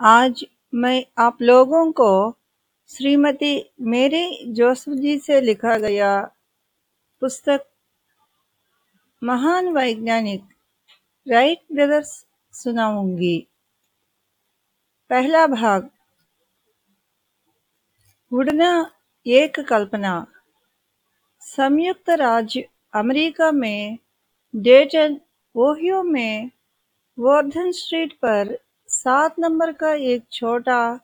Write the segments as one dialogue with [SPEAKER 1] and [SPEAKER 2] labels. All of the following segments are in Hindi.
[SPEAKER 1] आज मैं आप लोगों को श्रीमती मेरी जोसेफ जी से लिखा गया पुस्तक महान वैज्ञानिक राइट ब्रदर्स सुनाऊँगी। पहला भाग उड़ना एक कल्पना। संयुक्त राज्य अमेरिका में डेटन ओहियो में वर्धन स्ट्रीट पर सात नंबर का एक छोटा,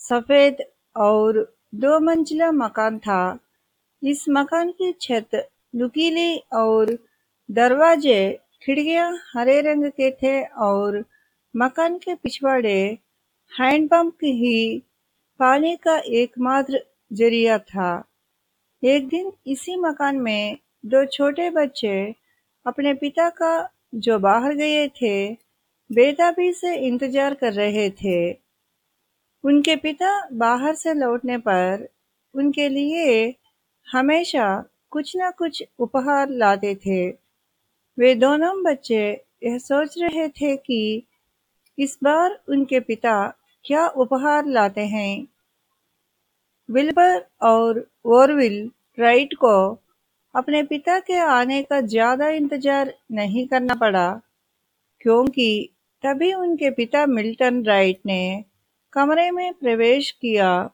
[SPEAKER 1] सफ़ेद और दो मंजिला मकान था। इस मकान की छत नुकीली और दरवाजे खिड़कियाँ हरे रंग के थे और मकान के पिछवाड़े हैंडपंप ही पानी का एकमात्र ज़रिया था। एक दिन इसी मकान में दो छोटे बच्चे अपने पिता का, जो बाहर गए थे बेताबी से इंतज़ार कर रहे थे। उनके पिता बाहर से लौटने पर उनके लिए हमेशा कुछ न कुछ उपहार लाते थे। वे दोनों बच्चे यह सोच रहे थे कि इस बार उनके पिता क्या उपहार लाते हैं। विल्बर और वोरविल राइट को अपने पिता के आने का ज़्यादा इंतज़ार नहीं करना पड़ा, क्योंकि तभी उनके पिता मिल्टन राइट ने कमरे में प्रवेश किया।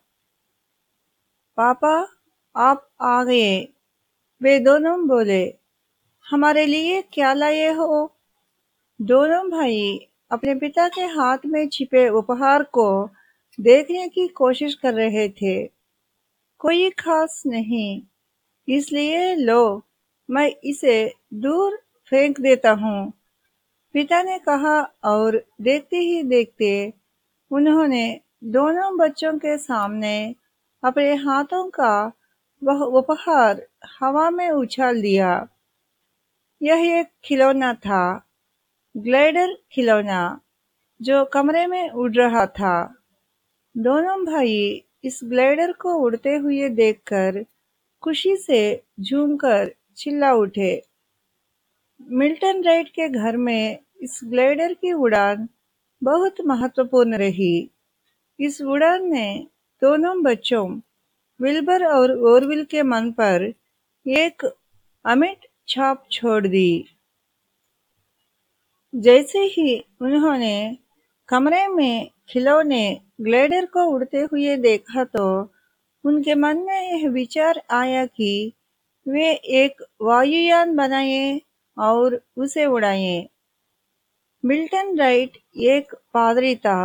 [SPEAKER 1] पापा, आप आ गए। वे दोनों बोले, हमारे लिए क्या लाए हो? दोनों भाई अपने पिता के हाथ में छिपे उपहार को देखने की कोशिश कर रहे थे। कोई खास नहीं, इसलिए लो, मैं इसे दूर फेंक देता हूँ। पिता ने कहा और देखते ही देखते उन्होंने दोनों बच्चों के सामने अपने हाथों का उपहार हवा में उछाल दिया। यह एक खिलौना था ग्लाइडर खिलौना, जो कमरे में उड़ रहा था। दोनों भाई इस ग्लाइडर को उड़ते हुए देखकर खुशी से झूमकर चिल्ला उठे। मिल्टन राइट के घर में इस ग्लाइडर की उड़ान बहुत महत्वपूर्ण रही। इस उड़ान ने दोनों बच्चों, विल्बर और ओरविल के मन पर एक अमिट छाप छोड़ दी। जैसे ही उन्होंने कमरे में खिलौने ग्लाइडर को उड़ते हुए देखा तो उनके मन में यह विचार आया कि वे एक वायुयान बनाए और उसे उड़ाएँ। मिल्टन राइट एक पादरी था।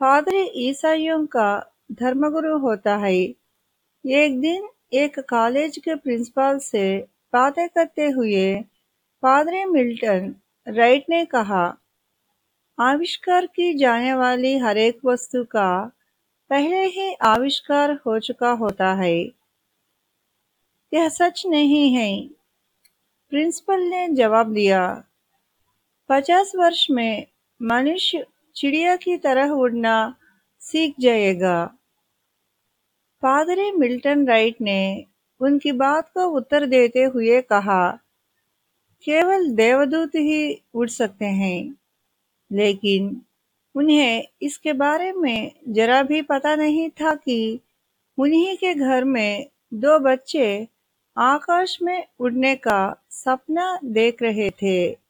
[SPEAKER 1] पादरी ईसाइयों का धर्मगुरु होता है। एक दिन एक कॉलेज के प्रिंसिपल से बातें करते हुए पादरी मिल्टन राइट ने कहा, आविष्कार की जाने वाली हर एक वस्तु का पहले ही आविष्कार हो चुका होता है। यह सच नहीं है। प्रिंसिपल ने जवाब दिया, पचास वर्ष में मनुष्य चिड़िया की तरह उड़ना सीख जाएगा। पादरी मिल्टन राइट ने उनकी बात को उत्तर देते हुए कहा, केवल देवदूत ही उड़ सकते हैं, लेकिन उन्हें इसके बारे में जरा भी पता नहीं था कि उन्हीं के घर में दो बच्चे आकाश में उड़ने का सपना देख रहे थे।